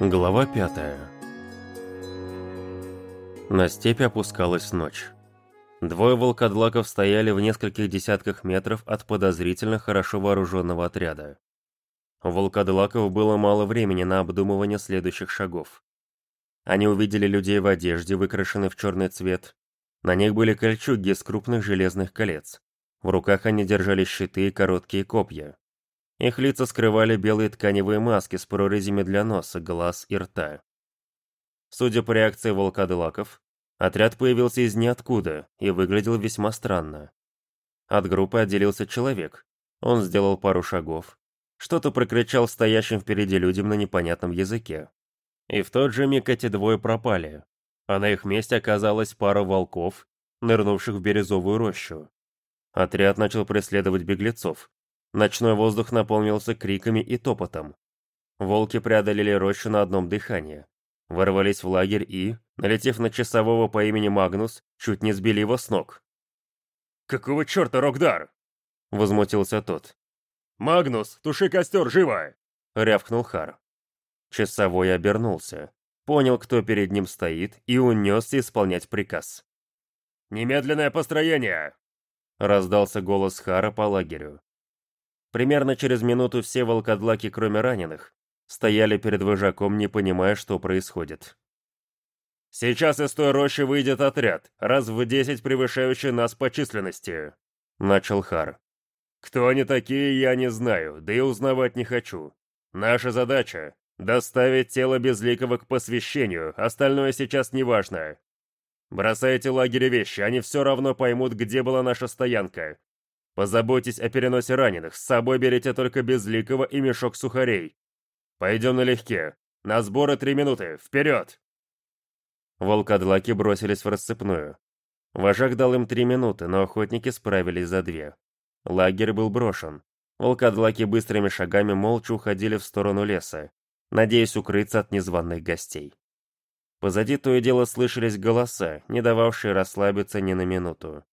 Глава пятая. На степи опускалась ночь. Двое волкодлаков стояли в нескольких десятках метров от подозрительно хорошо вооруженного отряда. У волкодлаков было мало времени на обдумывание следующих шагов. Они увидели людей в одежде, выкрашенной в черный цвет. На них были кольчуги из крупных железных колец. В руках они держали щиты и короткие копья. Их лица скрывали белые тканевые маски с прорезями для носа, глаз и рта. Судя по реакции волкодлаков, отряд появился из ниоткуда и выглядел весьма странно. От группы отделился человек. Он сделал пару шагов. Что-то прокричал стоящим впереди людям на непонятном языке. И в тот же миг эти двое пропали, а на их месте оказалась пара волков, нырнувших в березовую рощу. Отряд начал преследовать беглецов, Ночной воздух наполнился криками и топотом. Волки преодолели рощу на одном дыхании. Ворвались в лагерь и, налетев на часового по имени Магнус, чуть не сбили его с ног. «Какого черта, Рокдар?» — возмутился тот. «Магнус, туши костер, живо!» — рявкнул Хар. Часовой обернулся, понял, кто перед ним стоит, и унесся исполнять приказ. «Немедленное построение!» — раздался голос Хара по лагерю. Примерно через минуту все волкодлаки, кроме раненых, стояли перед вожаком, не понимая, что происходит. «Сейчас из той рощи выйдет отряд, раз в десять превышающий нас по численности», — начал Хар. «Кто они такие, я не знаю, да и узнавать не хочу. Наша задача — доставить тело Безликого к посвящению, остальное сейчас не важно. Бросайте лагерь вещи, они все равно поймут, где была наша стоянка, Позаботьтесь о переносе раненых, с собой берите только безликого и мешок сухарей. Пойдем налегке. На сборы три минуты. Вперед!» Волкодлаки бросились в рассыпную. Вожак дал им три минуты, но охотники справились за две. Лагерь был брошен. Волкодлаки быстрыми шагами молча уходили в сторону леса, надеясь укрыться от незваных гостей. Позади то и дело слышались голоса, не дававшие расслабиться ни на минуту.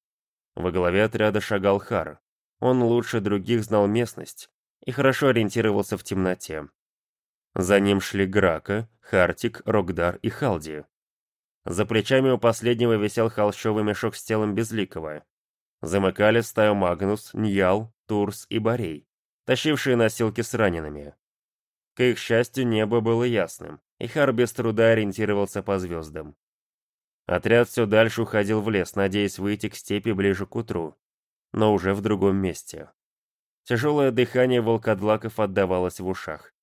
Во главе отряда шагал Хар. Он лучше других знал местность и хорошо ориентировался в темноте. За ним шли Грака, Хартик, Рогдар и Халди. За плечами у последнего висел холщовый мешок с телом Безликого. Замыкали стаю Магнус, Ньял, Турс и Борей, тащившие носилки с ранеными. К их счастью, небо было ясным, и Хар без труда ориентировался по звездам. Отряд все дальше уходил в лес, надеясь выйти к степи ближе к утру, но уже в другом месте. Тяжелое дыхание волкодлаков отдавалось в ушах.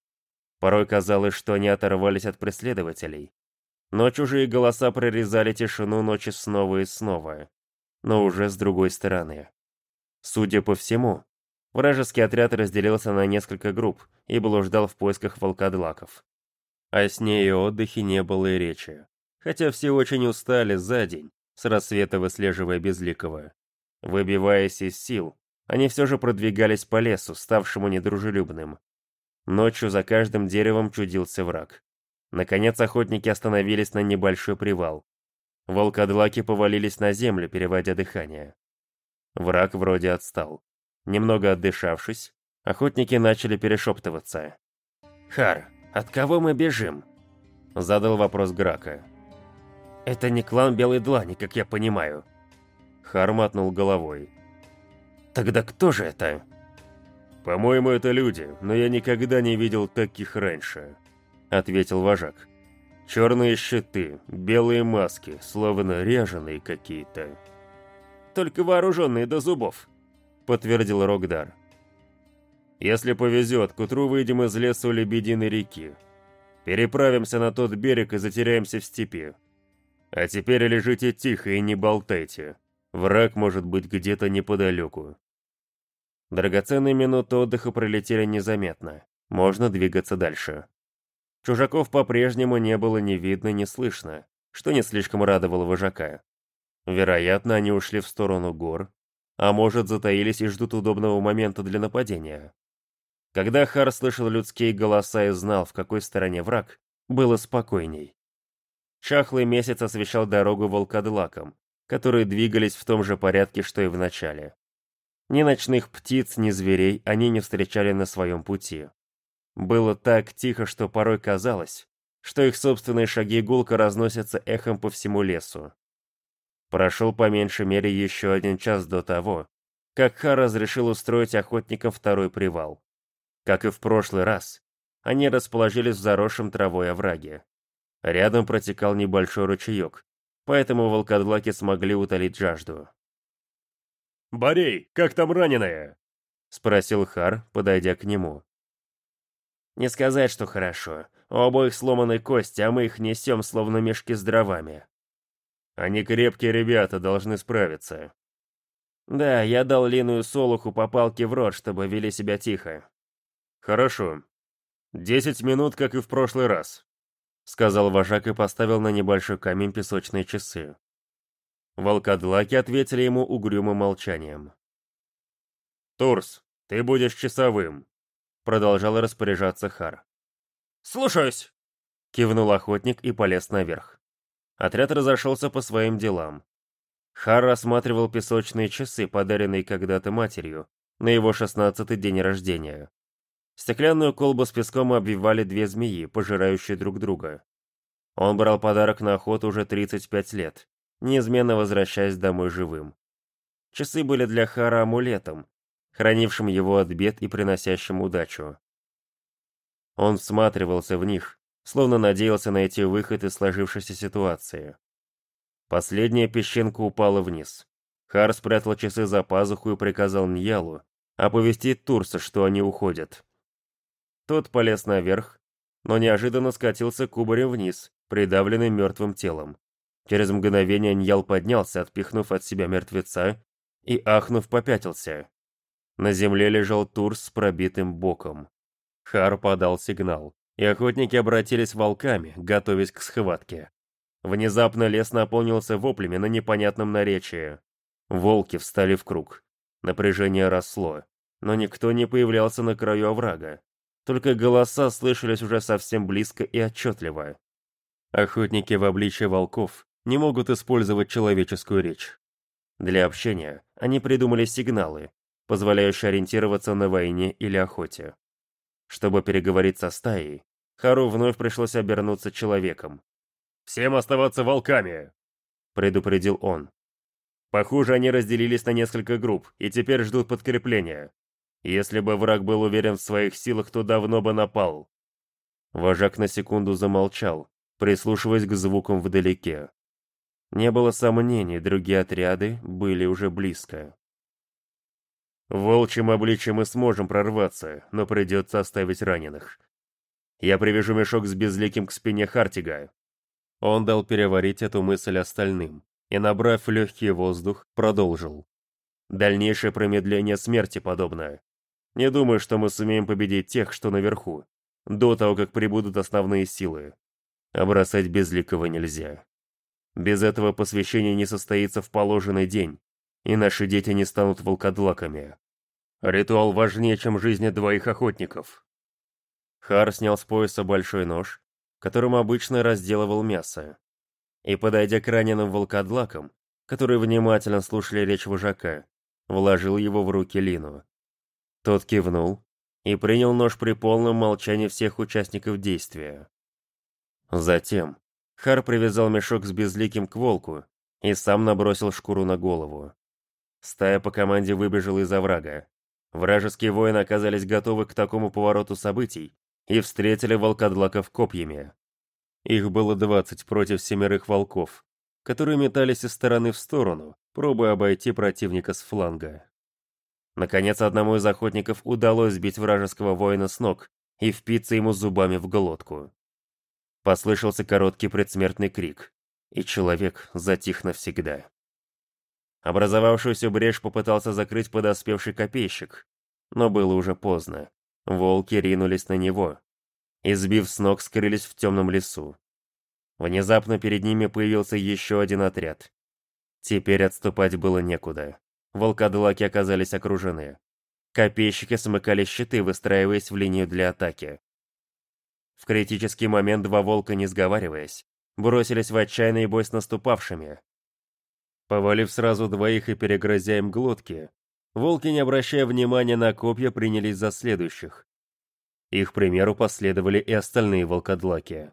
Порой казалось, что они оторвались от преследователей. Но чужие голоса прорезали тишину ночи снова и снова, но уже с другой стороны. Судя по всему, вражеский отряд разделился на несколько групп и блуждал в поисках волкодлаков. О сне и отдыхе не было и речи хотя все очень устали за день, с рассвета выслеживая Безликого. Выбиваясь из сил, они все же продвигались по лесу, ставшему недружелюбным. Ночью за каждым деревом чудился враг. Наконец охотники остановились на небольшой привал. Волкодлаки повалились на землю, переводя дыхание. Враг вроде отстал. Немного отдышавшись, охотники начали перешептываться. «Хар, от кого мы бежим?» Задал вопрос Грака. «Это не клан Белой Длани, как я понимаю». Хар мотнул головой. «Тогда кто же это?» «По-моему, это люди, но я никогда не видел таких раньше», — ответил вожак. «Черные щиты, белые маски, словно ряженые какие-то». «Только вооруженные до зубов», — подтвердил Рогдар. «Если повезет, к утру выйдем из леса у Лебединой реки. Переправимся на тот берег и затеряемся в степи. А теперь лежите тихо и не болтайте. Враг может быть где-то неподалеку. Драгоценные минуты отдыха пролетели незаметно. Можно двигаться дальше. Чужаков по-прежнему не было ни видно, ни слышно, что не слишком радовало вожака. Вероятно, они ушли в сторону гор, а может, затаились и ждут удобного момента для нападения. Когда Хар слышал людские голоса и знал, в какой стороне враг, было спокойней. Чахлый месяц освещал дорогу волкодлакам, которые двигались в том же порядке, что и в начале. Ни ночных птиц, ни зверей они не встречали на своем пути. Было так тихо, что порой казалось, что их собственные шаги гулко разносятся эхом по всему лесу. Прошел по меньшей мере еще один час до того, как Ха разрешил устроить охотникам второй привал. Как и в прошлый раз, они расположились в заросшем травой овраге. Рядом протекал небольшой ручеек, поэтому волкодлаки смогли утолить жажду. «Борей, как там раненая?» — спросил Хар, подойдя к нему. «Не сказать, что хорошо. У обоих сломаны кости, а мы их несем, словно мешки с дровами». «Они крепкие ребята, должны справиться». «Да, я дал Лину и Солуху по палке в рот, чтобы вели себя тихо». «Хорошо. Десять минут, как и в прошлый раз», — сказал вожак и поставил на небольшой камень песочные часы. Волкодлаки ответили ему угрюмым молчанием. «Турс, ты будешь часовым», — продолжал распоряжаться Хар. «Слушаюсь», — кивнул охотник и полез наверх. Отряд разошелся по своим делам. Хар рассматривал песочные часы, подаренные когда-то матерью, на его шестнадцатый день рождения. Стеклянную колбу с песком обвивали две змеи, пожирающие друг друга. Он брал подарок на охоту уже 35 лет, неизменно возвращаясь домой живым. Часы были для Хара амулетом, хранившим его от бед и приносящим удачу. Он всматривался в них, словно надеялся найти выход из сложившейся ситуации. Последняя песчинка упала вниз. Хар спрятал часы за пазуху и приказал Ньялу оповестить Турса, что они уходят. Тот полез наверх, но неожиданно скатился кубарем вниз, придавленный мертвым телом. Через мгновение Ньял поднялся, отпихнув от себя мертвеца, и, ахнув, попятился. На земле лежал Турс с пробитым боком. Хар подал сигнал, и охотники обратились волками, готовясь к схватке. Внезапно лес наполнился воплями на непонятном наречии. Волки встали в круг. Напряжение росло, но никто не появлялся на краю оврага. Только голоса слышались уже совсем близко и отчетливо. Охотники в обличье волков не могут использовать человеческую речь. Для общения они придумали сигналы, позволяющие ориентироваться на войне или охоте. Чтобы переговорить со стаей, Хару вновь пришлось обернуться человеком. «Всем оставаться волками!» — предупредил он. Похоже, они разделились на несколько групп и теперь ждут подкрепления. Если бы враг был уверен в своих силах, то давно бы напал. Вожак на секунду замолчал, прислушиваясь к звукам вдалеке. Не было сомнений, другие отряды были уже близко. Волчьим обличьем мы сможем прорваться, но придется оставить раненых. Я привяжу мешок с безликим к спине Хартига. Он дал переварить эту мысль остальным и, набрав легкий воздух, продолжил. Дальнейшее промедление смерти подобное. Не думаю, что мы сумеем победить тех, что наверху, до того, как прибудут основные силы. А бросать безликого нельзя. Без этого посвящение не состоится в положенный день, и наши дети не станут волкодлаками. Ритуал важнее, чем жизни двоих охотников. Хар снял с пояса большой нож, которым обычно разделывал мясо, и, подойдя к раненым волкодлакам, которые внимательно слушали речь вожака, вложил его в руки Лину. Тот кивнул и принял нож при полном молчании всех участников действия. Затем Хар привязал мешок с безликим к волку и сам набросил шкуру на голову. Стая по команде выбежала из оврага. Вражеские воины оказались готовы к такому повороту событий и встретили волкодлаков копьями. Их было двадцать против семерых волков, которые метались из стороны в сторону, пробуя обойти противника с фланга. Наконец, одному из охотников удалось сбить вражеского воина с ног и впиться ему зубами в глотку. Послышался короткий предсмертный крик, и человек затих навсегда. Образовавшуюся брешь попытался закрыть подоспевший копейщик, но было уже поздно. Волки ринулись на него, и, сбив с ног, скрылись в темном лесу. Внезапно перед ними появился еще один отряд. Теперь отступать было некуда волкодлаки оказались окружены. Копейщики смыкали щиты, выстраиваясь в линию для атаки. В критический момент два волка, не сговариваясь, бросились в отчаянный бой с наступавшими. Повалив сразу двоих и перегрызя им глотки, волки, не обращая внимания на копья, принялись за следующих. Их примеру последовали и остальные волкодлаки.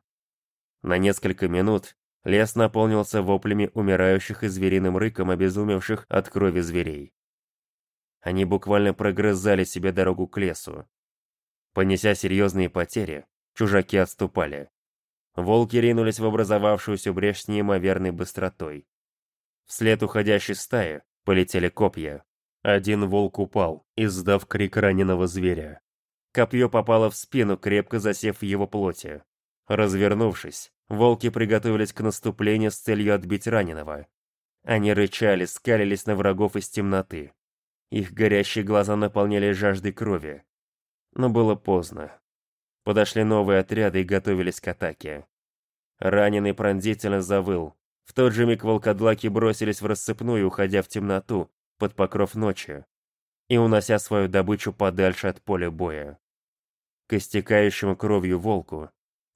На несколько минут лес наполнился воплями умирающих и звериным рыком обезумевших от крови зверей. Они буквально прогрызали себе дорогу к лесу. Понеся серьезные потери, чужаки отступали. Волки ринулись в образовавшуюся брешь с неимоверной быстротой. Вслед уходящей стаи полетели копья. Один волк упал, издав крик раненого зверя. Копье попало в спину, крепко засев в его плоти. Развернувшись, волки приготовились к наступлению с целью отбить раненого. Они рычали, скалились на врагов из темноты. Их горящие глаза наполняли жаждой крови. Но было поздно. Подошли новые отряды и готовились к атаке. Раненый пронзительно завыл. В тот же миг волкодлаки бросились в рассыпную, уходя в темноту, под покров ночи, и унося свою добычу подальше от поля боя. К истекающему кровью волку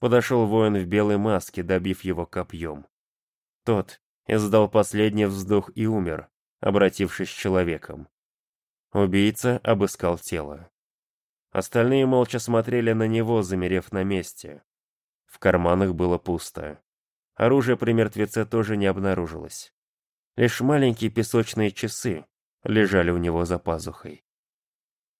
подошел воин в белой маске, добив его копьем. Тот издал последний вздох и умер, обратившись человеком. Убийца обыскал тело. Остальные молча смотрели на него, замерев на месте. В карманах было пусто. Оружие при мертвеце тоже не обнаружилось. Лишь маленькие песочные часы лежали у него за пазухой.